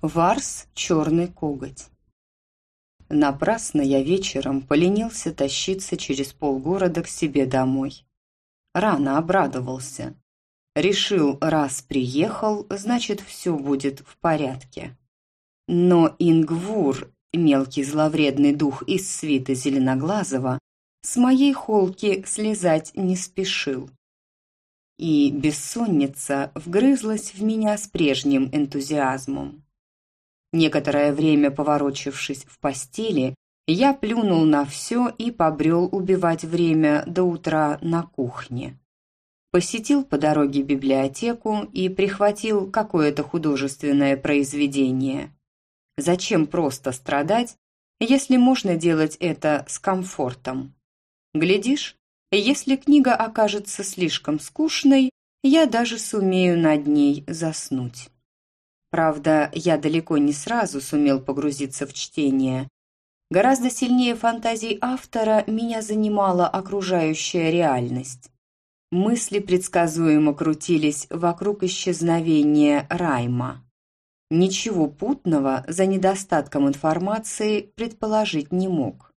Варс «Черный коготь». Напрасно я вечером поленился тащиться через полгорода к себе домой. Рано обрадовался. Решил, раз приехал, значит, все будет в порядке. Но Ингвур, мелкий зловредный дух из свита Зеленоглазого, с моей холки слезать не спешил. И бессонница вгрызлась в меня с прежним энтузиазмом. Некоторое время поворочившись в постели, я плюнул на все и побрел убивать время до утра на кухне. Посетил по дороге библиотеку и прихватил какое-то художественное произведение. Зачем просто страдать, если можно делать это с комфортом? Глядишь, если книга окажется слишком скучной, я даже сумею над ней заснуть. Правда, я далеко не сразу сумел погрузиться в чтение. Гораздо сильнее фантазий автора меня занимала окружающая реальность. Мысли предсказуемо крутились вокруг исчезновения Райма. Ничего путного за недостатком информации предположить не мог.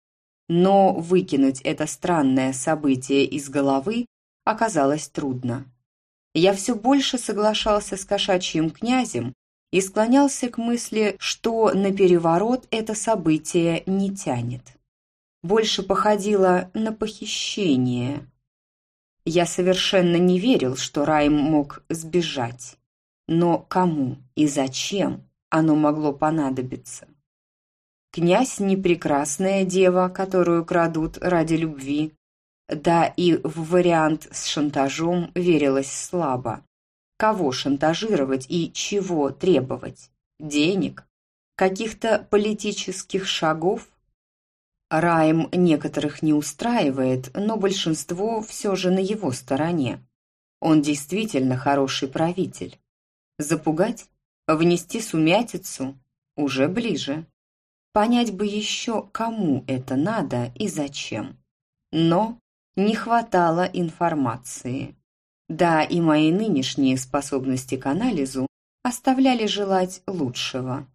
Но выкинуть это странное событие из головы оказалось трудно. Я все больше соглашался с кошачьим князем, и склонялся к мысли, что на переворот это событие не тянет. Больше походило на похищение. Я совершенно не верил, что Райм мог сбежать. Но кому и зачем оно могло понадобиться? Князь не прекрасная дева, которую крадут ради любви. Да и в вариант с шантажом верилось слабо. Кого шантажировать и чего требовать? Денег? Каких-то политических шагов? Райм некоторых не устраивает, но большинство все же на его стороне. Он действительно хороший правитель. Запугать? Внести сумятицу? Уже ближе. Понять бы еще, кому это надо и зачем. Но не хватало информации. Да, и мои нынешние способности к анализу оставляли желать лучшего.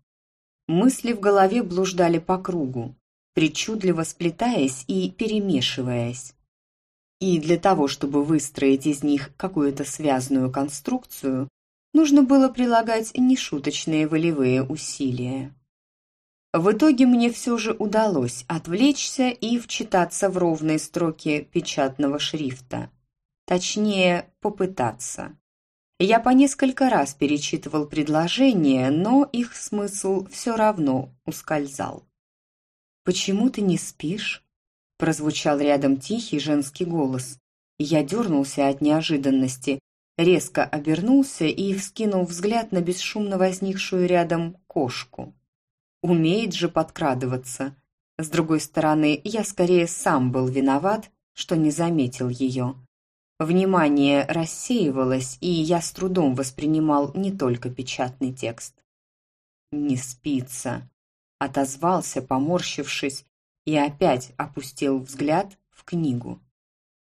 Мысли в голове блуждали по кругу, причудливо сплетаясь и перемешиваясь. И для того, чтобы выстроить из них какую-то связанную конструкцию, нужно было прилагать нешуточные волевые усилия. В итоге мне все же удалось отвлечься и вчитаться в ровные строки печатного шрифта. Точнее, попытаться. Я по несколько раз перечитывал предложения, но их смысл все равно ускользал. «Почему ты не спишь?» Прозвучал рядом тихий женский голос. Я дернулся от неожиданности, резко обернулся и вскинул взгляд на бесшумно возникшую рядом кошку. Умеет же подкрадываться. С другой стороны, я скорее сам был виноват, что не заметил ее. Внимание рассеивалось, и я с трудом воспринимал не только печатный текст. «Не спится», — отозвался, поморщившись, и опять опустил взгляд в книгу.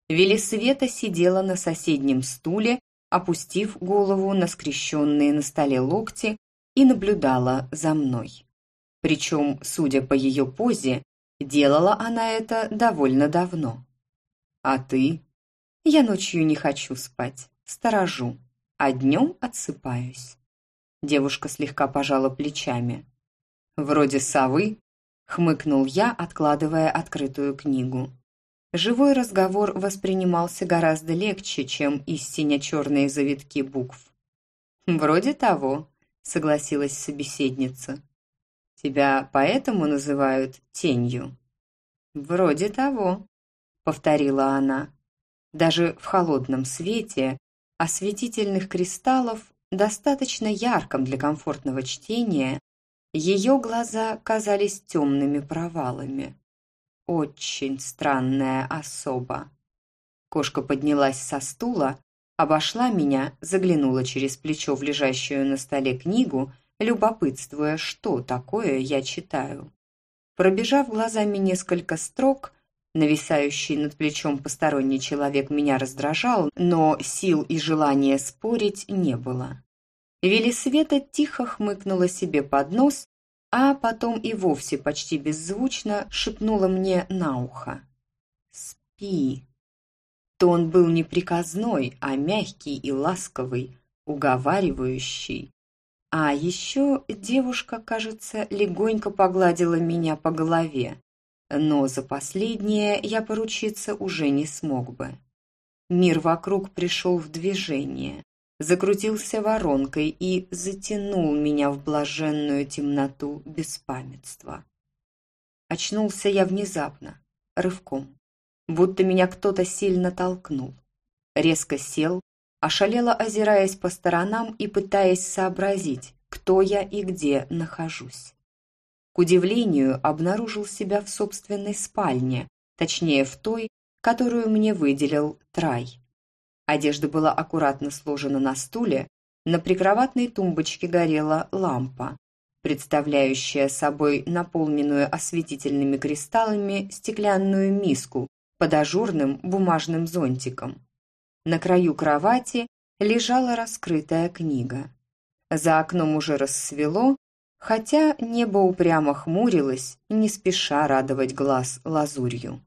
Велисвета сидела на соседнем стуле, опустив голову на скрещенные на столе локти и наблюдала за мной. Причем, судя по ее позе, делала она это довольно давно. «А ты?» Я ночью не хочу спать, сторожу, а днем отсыпаюсь. Девушка слегка пожала плечами. «Вроде совы», — хмыкнул я, откладывая открытую книгу. Живой разговор воспринимался гораздо легче, чем истинно черные завитки букв. «Вроде того», — согласилась собеседница. «Тебя поэтому называют тенью?» «Вроде того», — повторила она. Даже в холодном свете осветительных кристаллов, достаточно ярком для комфортного чтения, ее глаза казались темными провалами. Очень странная особа. Кошка поднялась со стула, обошла меня, заглянула через плечо в лежащую на столе книгу, любопытствуя, что такое я читаю. Пробежав глазами несколько строк, Нависающий над плечом посторонний человек меня раздражал, но сил и желания спорить не было. Велисвета тихо хмыкнула себе под нос, а потом и вовсе почти беззвучно шепнула мне на ухо. «Спи». Тон был не приказной, а мягкий и ласковый, уговаривающий. А еще девушка, кажется, легонько погладила меня по голове, но за последнее я поручиться уже не смог бы. Мир вокруг пришел в движение, закрутился воронкой и затянул меня в блаженную темноту беспамятства. Очнулся я внезапно, рывком, будто меня кто-то сильно толкнул. Резко сел, ошалело озираясь по сторонам и пытаясь сообразить, кто я и где нахожусь. К удивлению, обнаружил себя в собственной спальне, точнее в той, которую мне выделил Трай. Одежда была аккуратно сложена на стуле, на прикроватной тумбочке горела лампа, представляющая собой наполненную осветительными кристаллами стеклянную миску под ажурным бумажным зонтиком. На краю кровати лежала раскрытая книга. За окном уже рассвело, хотя небо упрямо хмурилось, не спеша радовать глаз лазурью.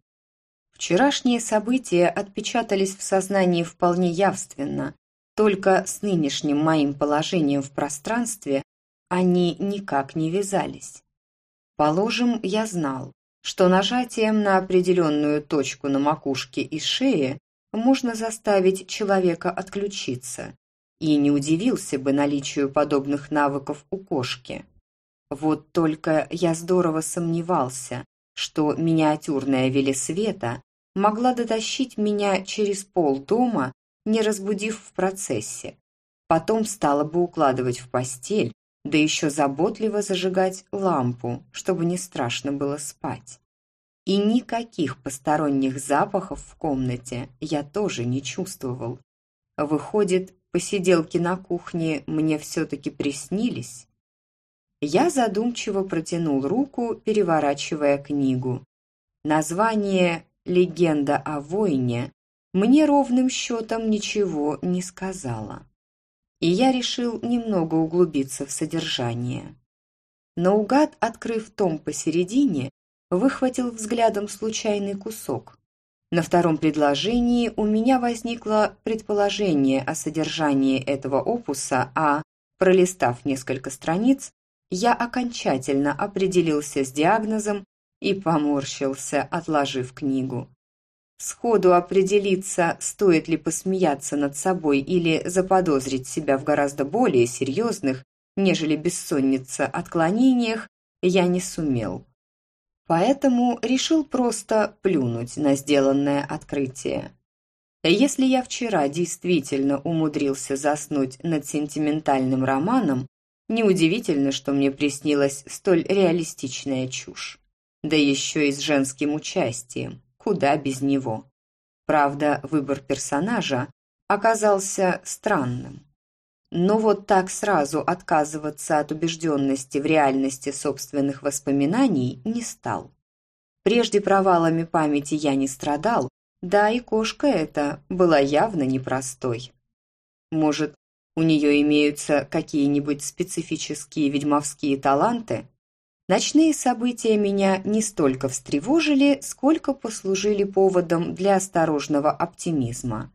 Вчерашние события отпечатались в сознании вполне явственно, только с нынешним моим положением в пространстве они никак не вязались. Положим, я знал, что нажатием на определенную точку на макушке и шее можно заставить человека отключиться, и не удивился бы наличию подобных навыков у кошки. Вот только я здорово сомневался, что миниатюрная Велисвета могла дотащить меня через пол дома, не разбудив в процессе. Потом стала бы укладывать в постель, да еще заботливо зажигать лампу, чтобы не страшно было спать. И никаких посторонних запахов в комнате я тоже не чувствовал. Выходит, посиделки на кухне мне все-таки приснились? Я задумчиво протянул руку, переворачивая книгу. Название легенда о войне мне ровным счетом ничего не сказала. И я решил немного углубиться в содержание. Наугад, открыв том посередине, выхватил взглядом случайный кусок. На втором предложении у меня возникло предположение о содержании этого опуса, а, пролистав несколько страниц, я окончательно определился с диагнозом и поморщился, отложив книгу. Сходу определиться, стоит ли посмеяться над собой или заподозрить себя в гораздо более серьезных, нежели бессонница, отклонениях, я не сумел. Поэтому решил просто плюнуть на сделанное открытие. Если я вчера действительно умудрился заснуть над сентиментальным романом, неудивительно, что мне приснилась столь реалистичная чушь да еще и с женским участием, куда без него. Правда, выбор персонажа оказался странным. Но вот так сразу отказываться от убежденности в реальности собственных воспоминаний не стал. Прежде провалами памяти я не страдал, да и кошка эта была явно непростой. Может, у нее имеются какие-нибудь специфические ведьмовские таланты? Ночные события меня не столько встревожили, сколько послужили поводом для осторожного оптимизма.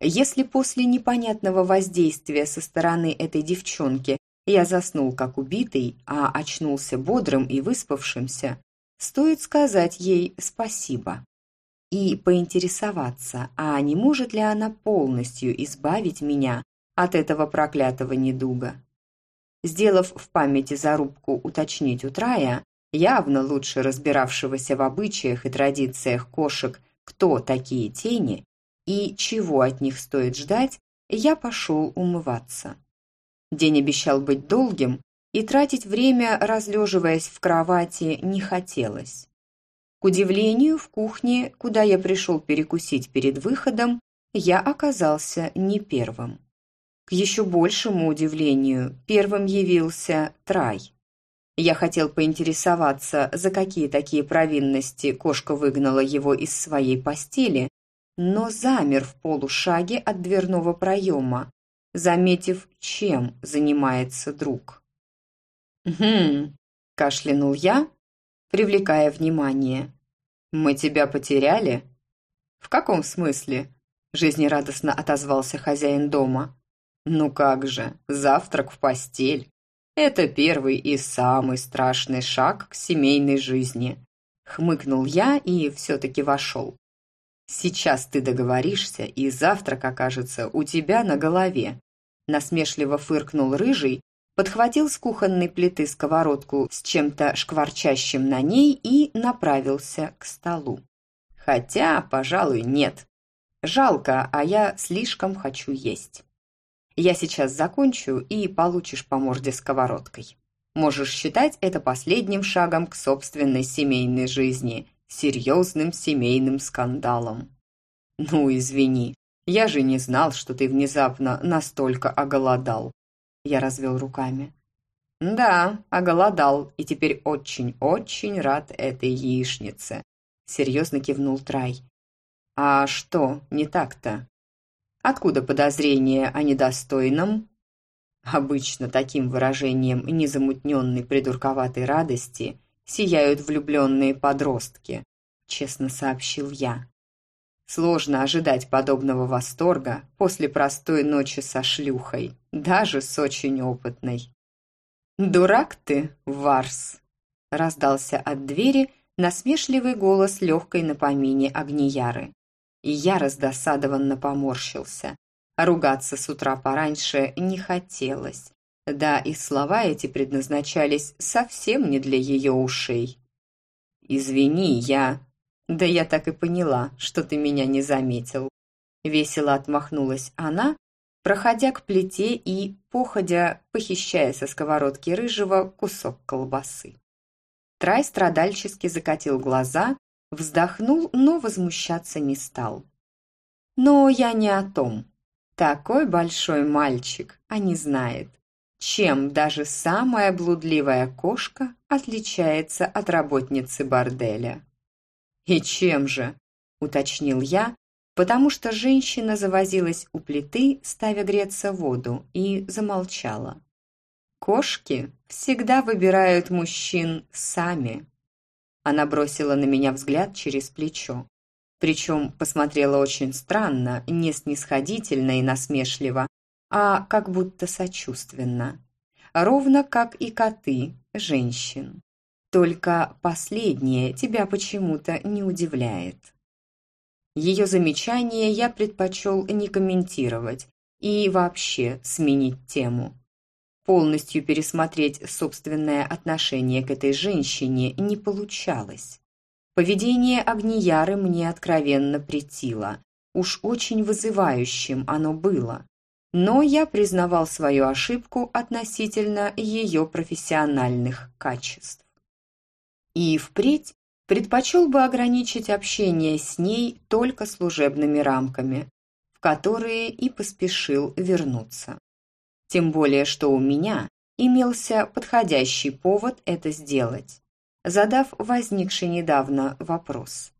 Если после непонятного воздействия со стороны этой девчонки я заснул как убитый, а очнулся бодрым и выспавшимся, стоит сказать ей спасибо. И поинтересоваться, а не может ли она полностью избавить меня от этого проклятого недуга. Сделав в памяти зарубку уточнить у Трая, явно лучше разбиравшегося в обычаях и традициях кошек, кто такие тени и чего от них стоит ждать, я пошел умываться. День обещал быть долгим, и тратить время, разлеживаясь в кровати, не хотелось. К удивлению, в кухне, куда я пришел перекусить перед выходом, я оказался не первым. К еще большему удивлению, первым явился Трай. Я хотел поинтересоваться, за какие такие провинности кошка выгнала его из своей постели, но замер в полушаге от дверного проема, заметив, чем занимается друг. «Хм», – кашлянул я, привлекая внимание. «Мы тебя потеряли?» «В каком смысле?» – жизнерадостно отозвался хозяин дома. «Ну как же, завтрак в постель. Это первый и самый страшный шаг к семейной жизни». Хмыкнул я и все-таки вошел. «Сейчас ты договоришься, и завтрак окажется у тебя на голове». Насмешливо фыркнул рыжий, подхватил с кухонной плиты сковородку с чем-то шкварчащим на ней и направился к столу. Хотя, пожалуй, нет. Жалко, а я слишком хочу есть. Я сейчас закончу, и получишь по морде сковородкой. Можешь считать это последним шагом к собственной семейной жизни, серьезным семейным скандалом. Ну, извини, я же не знал, что ты внезапно настолько оголодал. Я развел руками. Да, оголодал, и теперь очень-очень рад этой яичнице. Серьезно кивнул Трай. А что не так-то? Откуда подозрение о недостойном? Обычно таким выражением незамутненной придурковатой радости сияют влюбленные подростки, честно сообщил я. Сложно ожидать подобного восторга после простой ночи со шлюхой, даже с очень опытной. «Дурак ты, Варс!» – раздался от двери насмешливый голос легкой на помине Агнияры. И я раздосадованно поморщился. Ругаться с утра пораньше не хотелось. Да, и слова эти предназначались совсем не для ее ушей. «Извини, я...» «Да я так и поняла, что ты меня не заметил». Весело отмахнулась она, проходя к плите и, походя, похищая со сковородки рыжего кусок колбасы. Трай страдальчески закатил глаза, вздохнул, но возмущаться не стал. «Но я не о том. Такой большой мальчик, а не знает, чем даже самая блудливая кошка отличается от работницы борделя. «И чем же?» – уточнил я, потому что женщина завозилась у плиты, ставя греться воду, и замолчала. «Кошки всегда выбирают мужчин сами». Она бросила на меня взгляд через плечо. Причем посмотрела очень странно, не снисходительно и насмешливо, а как будто сочувственно. Ровно как и коты, женщин. Только последнее тебя почему-то не удивляет. Ее замечание я предпочел не комментировать и вообще сменить тему. Полностью пересмотреть собственное отношение к этой женщине не получалось. Поведение Агнияры мне откровенно претило. Уж очень вызывающим оно было. Но я признавал свою ошибку относительно ее профессиональных качеств. И впредь предпочел бы ограничить общение с ней только служебными рамками, в которые и поспешил вернуться. Тем более, что у меня имелся подходящий повод это сделать задав возникший недавно вопрос.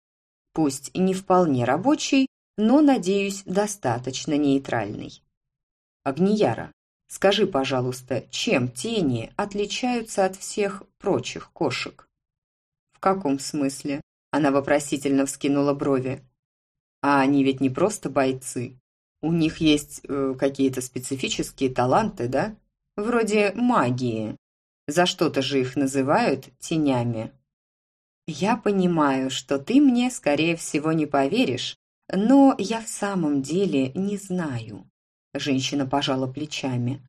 Пусть не вполне рабочий, но, надеюсь, достаточно нейтральный. Агнияра, скажи, пожалуйста, чем тени отличаются от всех прочих кошек? В каком смысле? Она вопросительно вскинула брови. А они ведь не просто бойцы. У них есть э, какие-то специфические таланты, да? Вроде магии. За что-то же их называют тенями. Я понимаю, что ты мне, скорее всего, не поверишь, но я в самом деле не знаю. Женщина пожала плечами.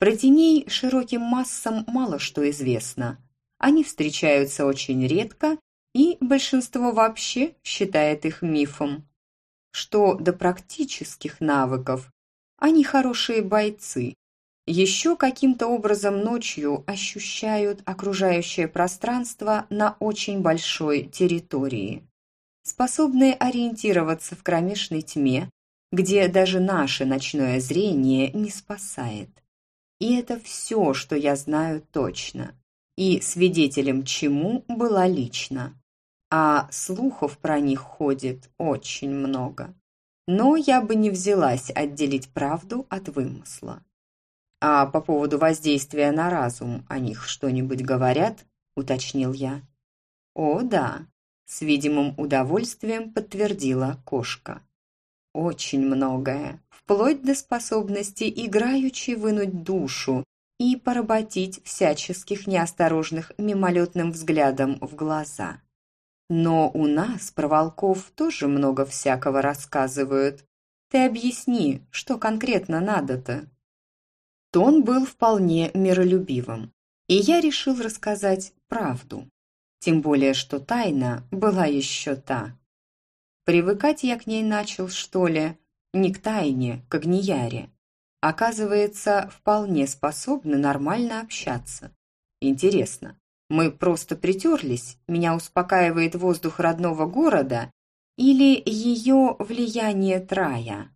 Про теней широким массам мало что известно. Они встречаются очень редко, и большинство вообще считает их мифом. Что до практических навыков, они хорошие бойцы, еще каким-то образом ночью ощущают окружающее пространство на очень большой территории. Способные ориентироваться в кромешной тьме, где даже наше ночное зрение не спасает. И это все, что я знаю точно. И свидетелем чему была лично. А слухов про них ходит очень много. но я бы не взялась отделить правду от вымысла. «А по поводу воздействия на разум о них что-нибудь говорят?» – уточнил я. «О, да», – с видимым удовольствием подтвердила кошка. «Очень многое, вплоть до способности играючи вынуть душу и поработить всяческих неосторожных мимолетным взглядом в глаза. Но у нас про волков тоже много всякого рассказывают. Ты объясни, что конкретно надо-то?» Тон был вполне миролюбивым, и я решил рассказать правду. Тем более, что тайна была еще та. Привыкать я к ней начал, что ли, не к тайне, к огнияре. Оказывается, вполне способны нормально общаться. Интересно, мы просто притерлись, меня успокаивает воздух родного города или ее влияние трая?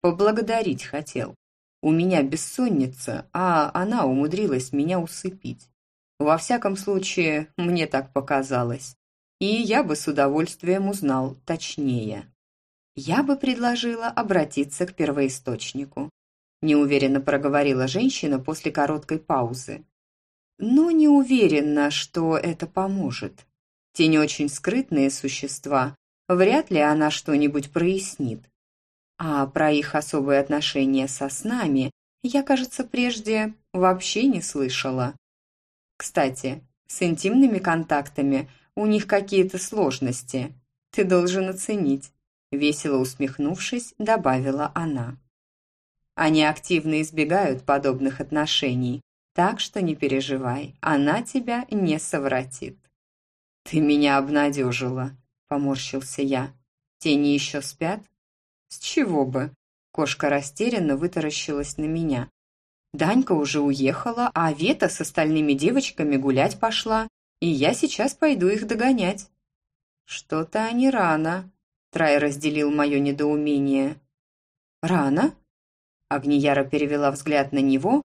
Поблагодарить хотел. У меня бессонница, а она умудрилась меня усыпить. Во всяком случае, мне так показалось. И я бы с удовольствием узнал точнее. Я бы предложила обратиться к первоисточнику. Неуверенно проговорила женщина после короткой паузы. Но не уверена, что это поможет. Те не очень скрытные существа, вряд ли она что-нибудь прояснит. А про их особые отношения со снами я, кажется, прежде вообще не слышала. Кстати, с интимными контактами у них какие-то сложности. Ты должен оценить. Весело усмехнувшись, добавила она. Они активно избегают подобных отношений, так что не переживай, она тебя не совратит. «Ты меня обнадежила», – поморщился я. «Тени еще спят?» «С чего бы?» Кошка растерянно вытаращилась на меня. Данька уже уехала, а Вета с остальными девочками гулять пошла, и я сейчас пойду их догонять. Что-то они рано. Трай разделил мое недоумение. Рано? Агнияра перевела взгляд на него,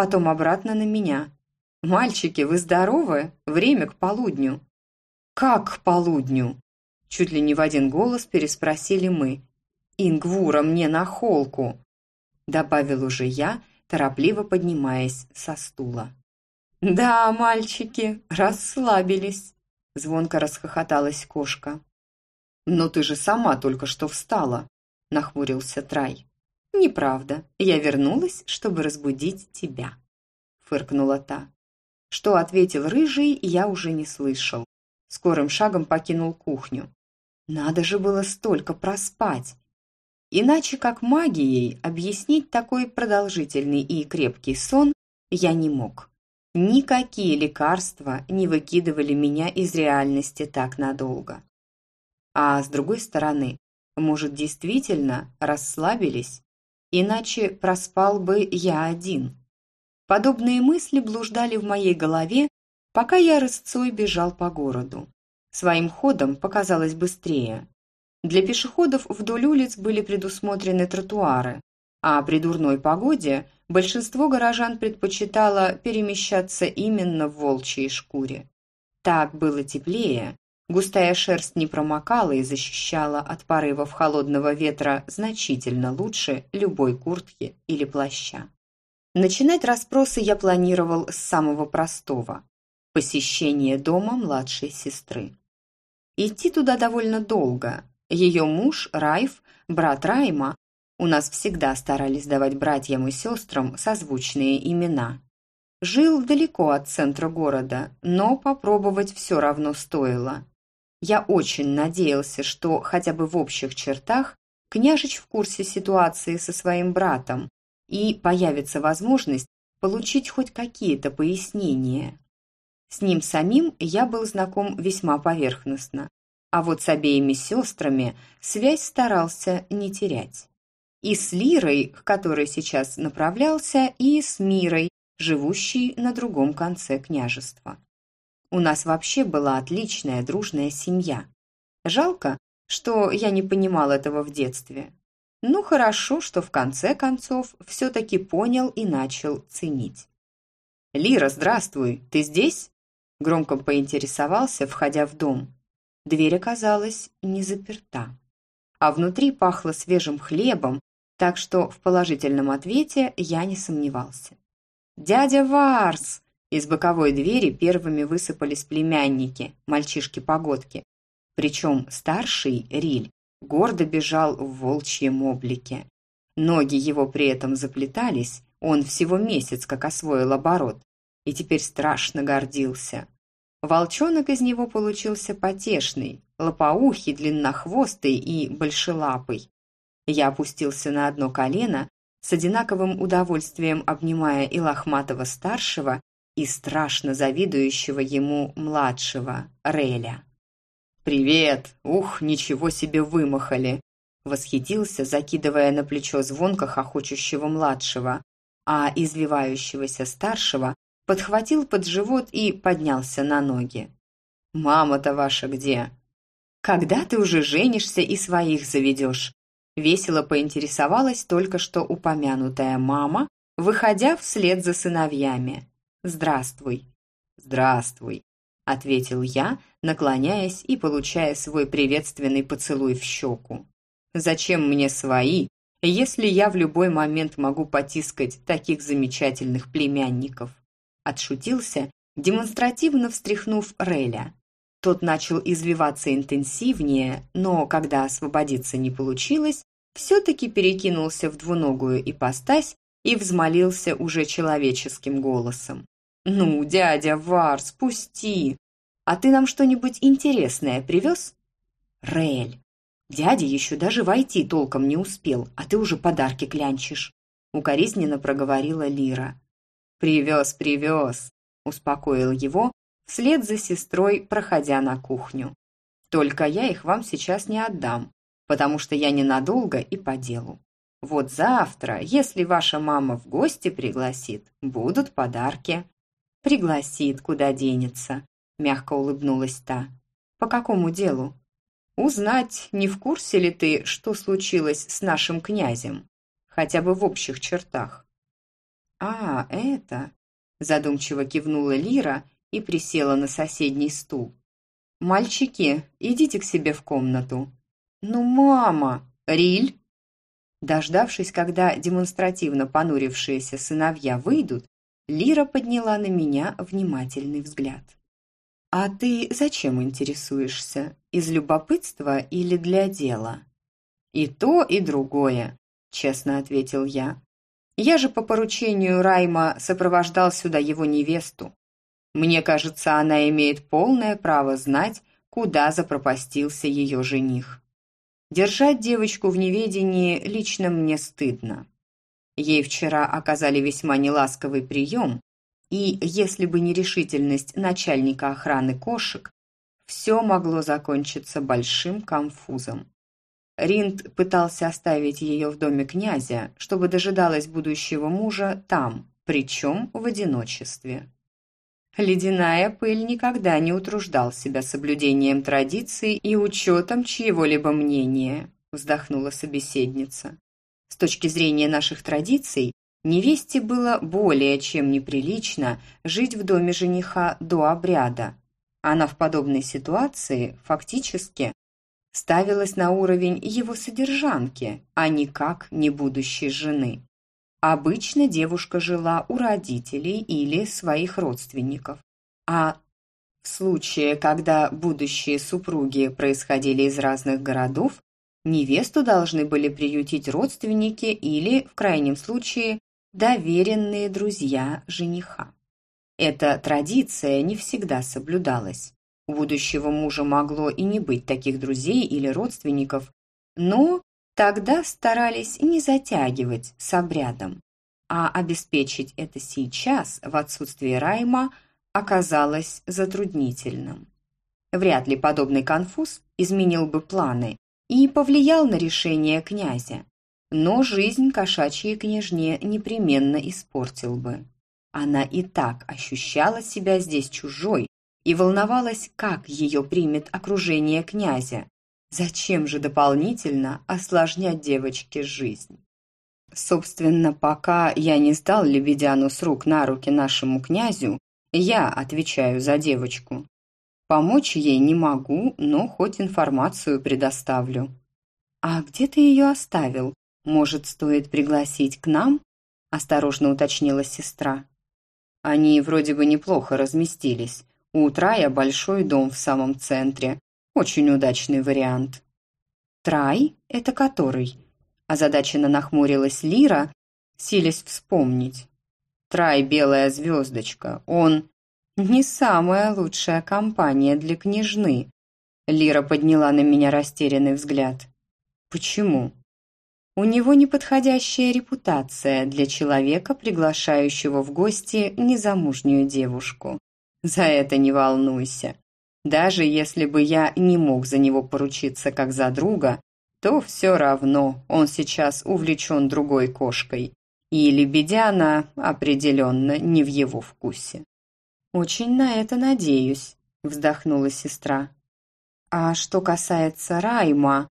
потом обратно на меня. «Мальчики, вы здоровы? Время к полудню». «Как к полудню?» Чуть ли не в один голос переспросили мы. Ингвура мне на холку!» Добавил уже я, торопливо поднимаясь со стула. «Да, мальчики, расслабились!» Звонко расхохоталась кошка. «Но ты же сама только что встала!» Нахмурился Трай. «Неправда. Я вернулась, чтобы разбудить тебя», фыркнула та. Что ответил Рыжий, я уже не слышал. Скорым шагом покинул кухню. Надо же было столько проспать. Иначе как магией объяснить такой продолжительный и крепкий сон я не мог. Никакие лекарства не выкидывали меня из реальности так надолго. А с другой стороны, может, действительно расслабились? Иначе проспал бы я один. Подобные мысли блуждали в моей голове, пока я рысцой бежал по городу. Своим ходом показалось быстрее. Для пешеходов вдоль улиц были предусмотрены тротуары, а при дурной погоде большинство горожан предпочитало перемещаться именно в волчьей шкуре. Так было теплее, густая шерсть не промокала и защищала от порывов холодного ветра значительно лучше любой куртки или плаща. Начинать расспросы я планировал с самого простого – посещения дома младшей сестры. Идти туда довольно долго, ее муж, Райф, брат Райма, у нас всегда старались давать братьям и сестрам созвучные имена. Жил далеко от центра города, но попробовать все равно стоило. Я очень надеялся, что хотя бы в общих чертах княжич в курсе ситуации со своим братом и появится возможность получить хоть какие-то пояснения. С ним самим я был знаком весьма поверхностно, а вот с обеими сестрами связь старался не терять. И с Лирой, к которой сейчас направлялся, и с Мирой, живущей на другом конце княжества. У нас вообще была отличная дружная семья. Жалко, что я не понимал этого в детстве. Ну хорошо, что в конце концов все-таки понял и начал ценить. «Лира, здравствуй, ты здесь?» Громко поинтересовался, входя в дом. Дверь оказалась не заперта. а внутри пахло свежим хлебом, так что в положительном ответе я не сомневался. «Дядя Варс!» Из боковой двери первыми высыпались племянники, мальчишки-погодки. Причем старший, Риль, гордо бежал в волчьем облике. Ноги его при этом заплетались, он всего месяц как освоил оборот, и теперь страшно гордился. Волчонок из него получился потешный, лопоухий, длиннохвостый и большелапый. Я опустился на одно колено, с одинаковым удовольствием обнимая и лохматого старшего, и страшно завидующего ему младшего, Реля. «Привет! Ух, ничего себе вымахали!» Восхитился, закидывая на плечо звонко хохочущего младшего, а извивающегося старшего подхватил под живот и поднялся на ноги. «Мама-то ваша где?» «Когда ты уже женишься и своих заведешь?» Весело поинтересовалась только что упомянутая мама, выходя вслед за сыновьями. «Здравствуй». «Здравствуй», — ответил я, наклоняясь и получая свой приветственный поцелуй в щеку. «Зачем мне свои, если я в любой момент могу потискать таких замечательных племянников?» Отшутился, демонстративно встряхнув Реля. Тот начал извиваться интенсивнее, но когда освободиться не получилось, все-таки перекинулся в двуногую ипостась и взмолился уже человеческим голосом. «Ну, дядя Вар, спусти! А ты нам что-нибудь интересное привез?» «Рель, дядя еще даже войти толком не успел, а ты уже подарки клянчишь», укоризненно проговорила Лира. «Привез, привез», успокоил его, вслед за сестрой, проходя на кухню. «Только я их вам сейчас не отдам, потому что я ненадолго и по делу. Вот завтра, если ваша мама в гости пригласит, будут подарки». «Пригласит, куда денется», – мягко улыбнулась та. «По какому делу?» «Узнать, не в курсе ли ты, что случилось с нашим князем, хотя бы в общих чертах». «А, это...» – задумчиво кивнула Лира и присела на соседний стул. «Мальчики, идите к себе в комнату». «Ну, мама! Риль!» Дождавшись, когда демонстративно понурившиеся сыновья выйдут, Лира подняла на меня внимательный взгляд. «А ты зачем интересуешься? Из любопытства или для дела?» «И то, и другое», — честно ответил я. «Я же по поручению Райма сопровождал сюда его невесту. Мне кажется, она имеет полное право знать, куда запропастился ее жених. Держать девочку в неведении лично мне стыдно. Ей вчера оказали весьма неласковый прием, и если бы не решительность начальника охраны кошек, все могло закончиться большим конфузом. Ринд пытался оставить ее в доме князя, чтобы дожидалась будущего мужа там, причем в одиночестве. Ледяная пыль никогда не утруждал себя соблюдением традиций и учетом чьего-либо мнения, вздохнула собеседница. Точки зрения наших традиций, невесте было более чем неприлично жить в доме жениха до обряда. Она в подобной ситуации фактически ставилась на уровень его содержанки, а никак не будущей жены. Обычно девушка жила у родителей или своих родственников. А в случае, когда будущие супруги происходили из разных городов, невесту должны были приютить родственники или, в крайнем случае, доверенные друзья жениха. Эта традиция не всегда соблюдалась. У будущего мужа могло и не быть таких друзей или родственников, но Тогда старались не затягивать с обрядом, а обеспечить это сейчас, в отсутствие Райма, оказалось затруднительным. Вряд ли подобный конфуз изменил бы планы и повлиял на решение князя, но жизнь кошачьей княжне непременно испортил бы. Она и так ощущала себя здесь чужой и волновалась, как ее примет окружение князя, Зачем же дополнительно осложнять девочке жизнь? Собственно, пока я не сдал Лебедяну с рук на руки нашему князю, я отвечаю за девочку. Помочь ей не могу, но хоть информацию предоставлю. «А где ты ее оставил? Может, стоит пригласить к нам?» – осторожно уточнила сестра. Они вроде бы неплохо разместились. У Трая большой дом в самом центре. Очень удачный вариант. «Трай? Это который?» Озадаченно нахмурилась Лира, силясь вспомнить. «Трай – белая звездочка. Он не самая лучшая компания для княжны». Лира подняла на меня растерянный взгляд. «Почему?» У него неподходящая репутация для человека, приглашающего в гости незамужнюю девушку. За это не волнуйся. Даже если бы я не мог за него поручиться как за друга, то все равно он сейчас увлечен другой кошкой. И лебедяна определенно не в его вкусе. «Очень на это надеюсь», – вздохнула сестра. «А что касается Райма,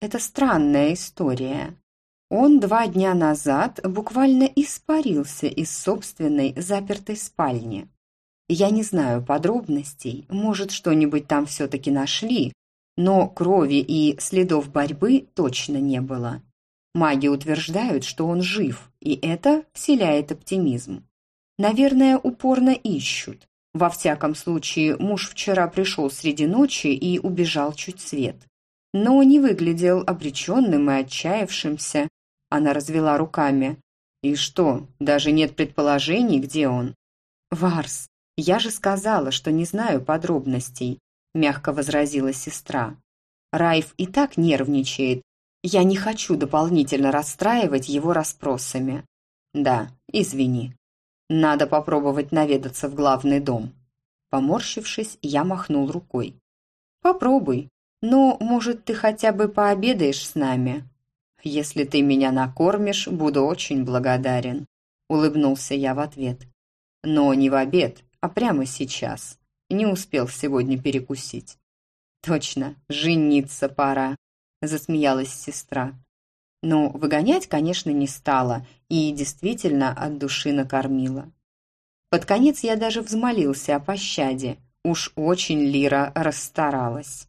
это странная история. Он два дня назад буквально испарился из собственной запертой спальни. Я не знаю подробностей, может, что-нибудь там все-таки нашли, но крови и следов борьбы точно не было. Маги утверждают, что он жив, и это вселяет оптимизм. Наверное, упорно ищут. Во всяком случае, муж вчера пришел среди ночи и убежал чуть свет. Но не выглядел обреченным и отчаявшимся, она развела руками. «И что, даже нет предположений, где он?» «Варс, я же сказала, что не знаю подробностей», мягко возразила сестра. «Райф и так нервничает. Я не хочу дополнительно расстраивать его расспросами». «Да, извини. Надо попробовать наведаться в главный дом». Поморщившись, я махнул рукой. «Попробуй. Но, может, ты хотя бы пообедаешь с нами?» «Если ты меня накормишь, буду очень благодарен», – улыбнулся я в ответ. «Но не в обед, а прямо сейчас. Не успел сегодня перекусить». «Точно, жениться пора», – засмеялась сестра. Но выгонять, конечно, не стала и действительно от души накормила. Под конец я даже взмолился о пощаде. Уж очень Лира расстаралась.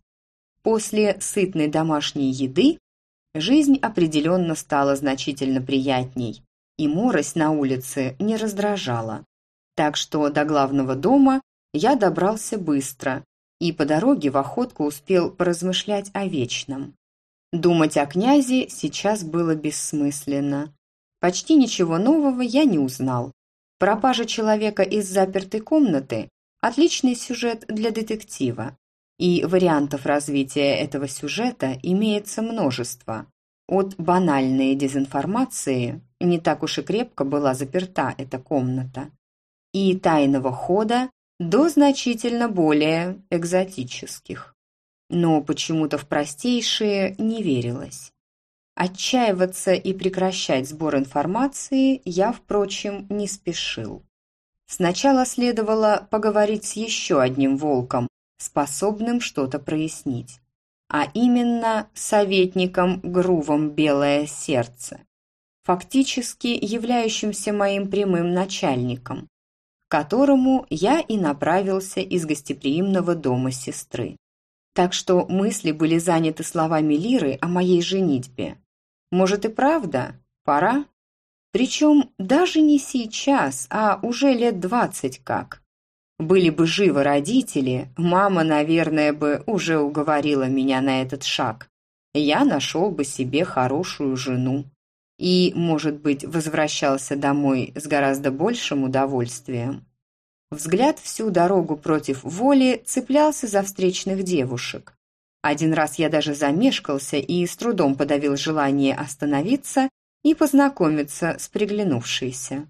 После сытной домашней еды Жизнь определенно стала значительно приятней, и морось на улице не раздражала. Так что до главного дома я добрался быстро и по дороге в охотку успел поразмышлять о вечном. Думать о князе сейчас было бессмысленно. Почти ничего нового я не узнал. Пропажа человека из запертой комнаты – отличный сюжет для детектива. И вариантов развития этого сюжета имеется множество. От банальной дезинформации не так уж и крепко была заперта эта комната. И тайного хода до значительно более экзотических. Но почему-то в простейшие не верилось. Отчаиваться и прекращать сбор информации я, впрочем, не спешил. Сначала следовало поговорить с еще одним волком, способным что-то прояснить, а именно советником Грувом «Белое сердце», фактически являющимся моим прямым начальником, к которому я и направился из гостеприимного дома сестры. Так что мысли были заняты словами Лиры о моей женитьбе. Может и правда, пора? Причем даже не сейчас, а уже лет двадцать как. Были бы живы родители, мама, наверное, бы уже уговорила меня на этот шаг. Я нашел бы себе хорошую жену. И, может быть, возвращался домой с гораздо большим удовольствием. Взгляд всю дорогу против воли цеплялся за встречных девушек. Один раз я даже замешкался и с трудом подавил желание остановиться и познакомиться с приглянувшейся.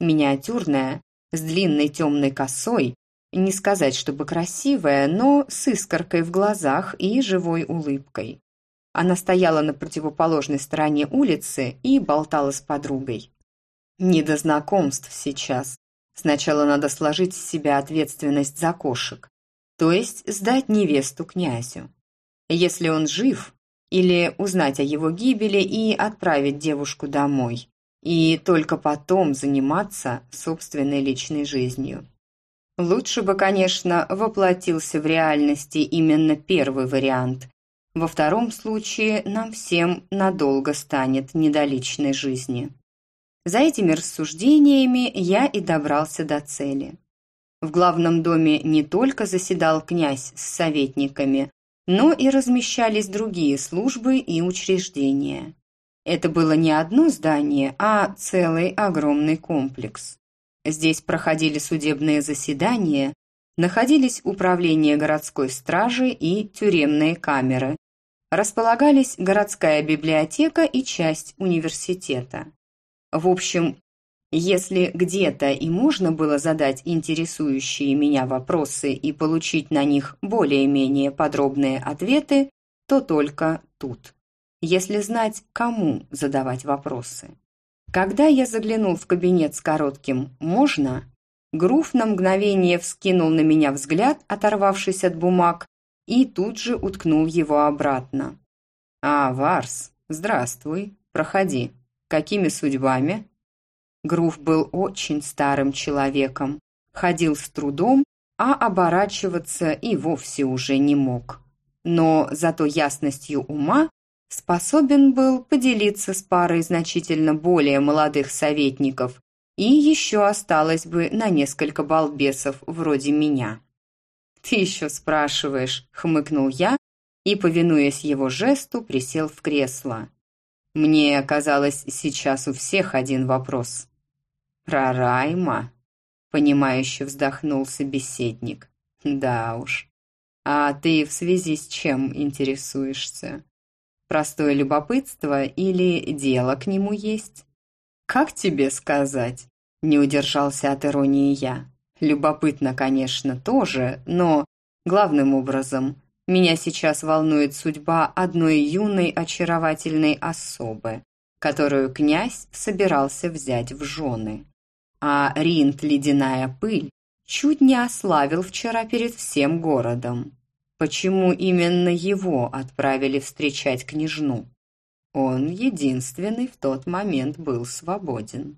Миниатюрная, с длинной темной косой, не сказать, чтобы красивая, но с искоркой в глазах и живой улыбкой. Она стояла на противоположной стороне улицы и болтала с подругой. Не до знакомств сейчас. Сначала надо сложить с себя ответственность за кошек, то есть сдать невесту князю. Если он жив, или узнать о его гибели и отправить девушку домой и только потом заниматься собственной личной жизнью. Лучше бы, конечно, воплотился в реальности именно первый вариант, Во втором случае нам всем надолго станет недоличной жизни. За этими рассуждениями я и добрался до цели. В главном доме не только заседал князь с советниками, но и размещались другие службы и учреждения. Это было не одно здание, а целый огромный комплекс. Здесь проходили судебные заседания, находились управление городской стражи и тюремные камеры, располагались городская библиотека и часть университета. В общем, если где-то и можно было задать интересующие меня вопросы и получить на них более-менее подробные ответы, то только тут. Если знать, кому задавать вопросы. Когда я заглянул в кабинет с коротким «можно», Груф на мгновение вскинул на меня взгляд, оторвавшись от бумаг, и тут же уткнул его обратно. «А, Варс, здравствуй, проходи. Какими судьбами?» Грув был очень старым человеком, ходил с трудом, а оборачиваться и вовсе уже не мог. Но зато ясностью ума способен был поделиться с парой значительно более молодых советников, и еще осталось бы на несколько балбесов вроде меня. «Ты еще спрашиваешь», — хмыкнул я и, повинуясь его жесту, присел в кресло. Мне казалось, сейчас у всех один вопрос. «Про Райма?» — понимающе вздохнул собеседник. «Да уж. А ты в связи с чем интересуешься? Простое любопытство или дело к нему есть?» «Как тебе сказать?» — не удержался от иронии я. «Любопытно, конечно, тоже, но главным образом меня сейчас волнует судьба одной юной очаровательной особы, которую князь собирался взять в жены а Ринд «Ледяная пыль» чуть не ославил вчера перед всем городом. Почему именно его отправили встречать княжну? Он единственный в тот момент был свободен.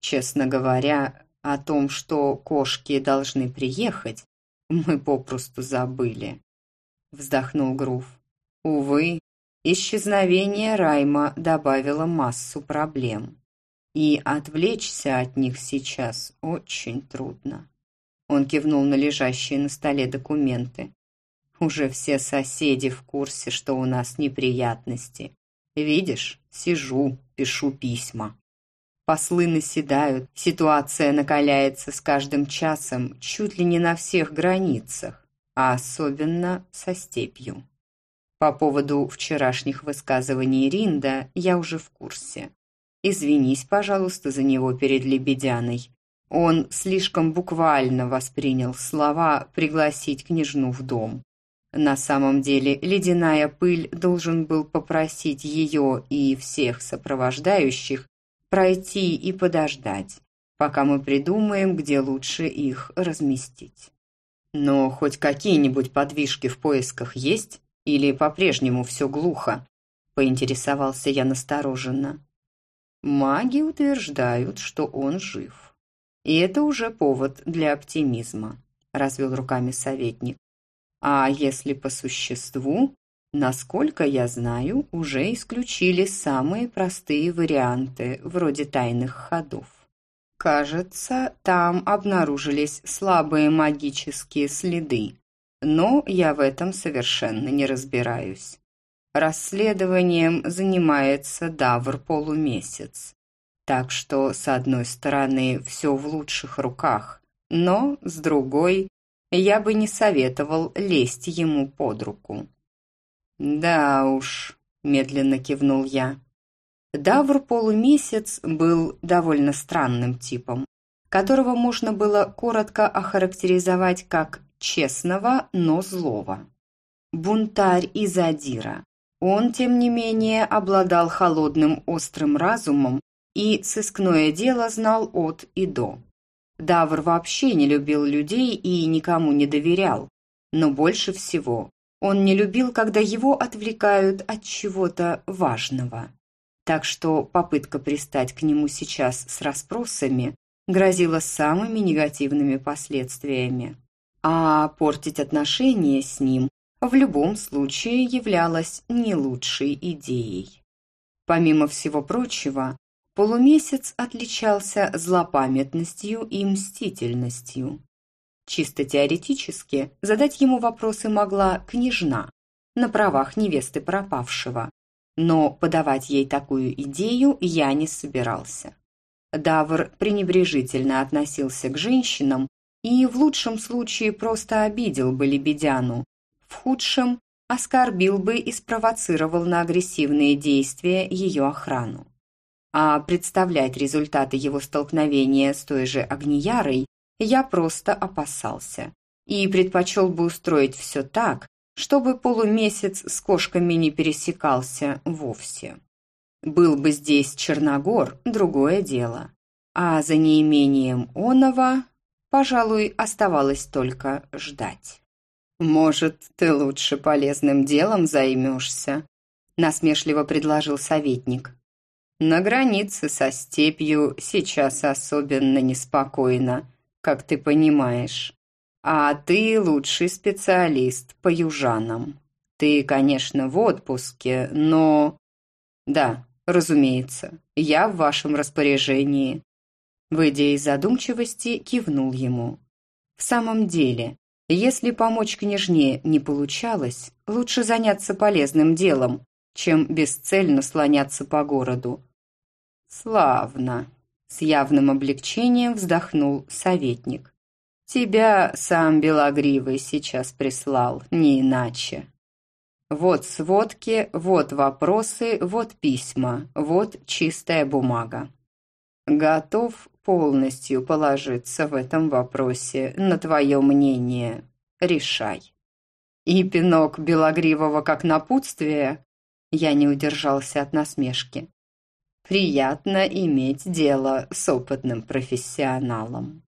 Честно говоря, о том, что кошки должны приехать, мы попросту забыли. Вздохнул Грув. Увы, исчезновение Райма добавило массу проблем и отвлечься от них сейчас очень трудно. Он кивнул на лежащие на столе документы. Уже все соседи в курсе, что у нас неприятности. Видишь, сижу, пишу письма. Послы наседают, ситуация накаляется с каждым часом чуть ли не на всех границах, а особенно со степью. По поводу вчерашних высказываний Ринда я уже в курсе. Извинись, пожалуйста, за него перед Лебедяной. Он слишком буквально воспринял слова «пригласить княжну в дом». На самом деле, ледяная пыль должен был попросить ее и всех сопровождающих пройти и подождать, пока мы придумаем, где лучше их разместить. Но хоть какие-нибудь подвижки в поисках есть? Или по-прежнему все глухо? Поинтересовался я настороженно. Маги утверждают, что он жив. И это уже повод для оптимизма, развел руками советник. А если по существу, насколько я знаю, уже исключили самые простые варианты, вроде тайных ходов. Кажется, там обнаружились слабые магические следы, но я в этом совершенно не разбираюсь. Расследованием занимается Давр полумесяц. Так что, с одной стороны, все в лучших руках, но, с другой, я бы не советовал лезть ему под руку. «Да уж», – медленно кивнул я. Давр полумесяц был довольно странным типом, которого можно было коротко охарактеризовать как честного, но злого. Бунтарь и задира, он, тем не менее, обладал холодным острым разумом и сыскное дело знал от и до. Давр вообще не любил людей и никому не доверял, но больше всего он не любил, когда его отвлекают от чего-то важного. Так что попытка пристать к нему сейчас с расспросами грозила самыми негативными последствиями. А портить отношения с ним в любом случае являлась не лучшей идеей. Помимо всего прочего, полумесяц отличался злопамятностью и мстительностью. Чисто теоретически задать ему вопросы могла княжна на правах невесты пропавшего, но подавать ей такую идею я не собирался. Давр пренебрежительно относился к женщинам и в лучшем случае просто обидел бы Лебедяну, в худшем оскорбил бы и спровоцировал на агрессивные действия ее охрану. А представлять результаты его столкновения с той же Агниярой я просто опасался и предпочел бы устроить все так, чтобы полумесяц с кошками не пересекался вовсе. Был бы здесь Черногор, другое дело. А за неимением оного, пожалуй, оставалось только ждать. «Может, ты лучше полезным делом займешься?» насмешливо предложил советник. «На границе со степью сейчас особенно неспокойно, как ты понимаешь. А ты лучший специалист по южанам. Ты, конечно, в отпуске, но...» «Да, разумеется, я в вашем распоряжении». Выйдя из задумчивости, кивнул ему. «В самом деле, если помочь княжне не получалось, лучше заняться полезным делом, чем бесцельно слоняться по городу». «Славно!» — с явным облегчением вздохнул советник. «Тебя сам Белогривый сейчас прислал, не иначе». Вот сводки, вот вопросы, вот письма, вот чистая бумага. Готов полностью положиться в этом вопросе на твое мнение. Решай. И пинок Белогривого как напутствие, я не удержался от насмешки. Приятно иметь дело с опытным профессионалом.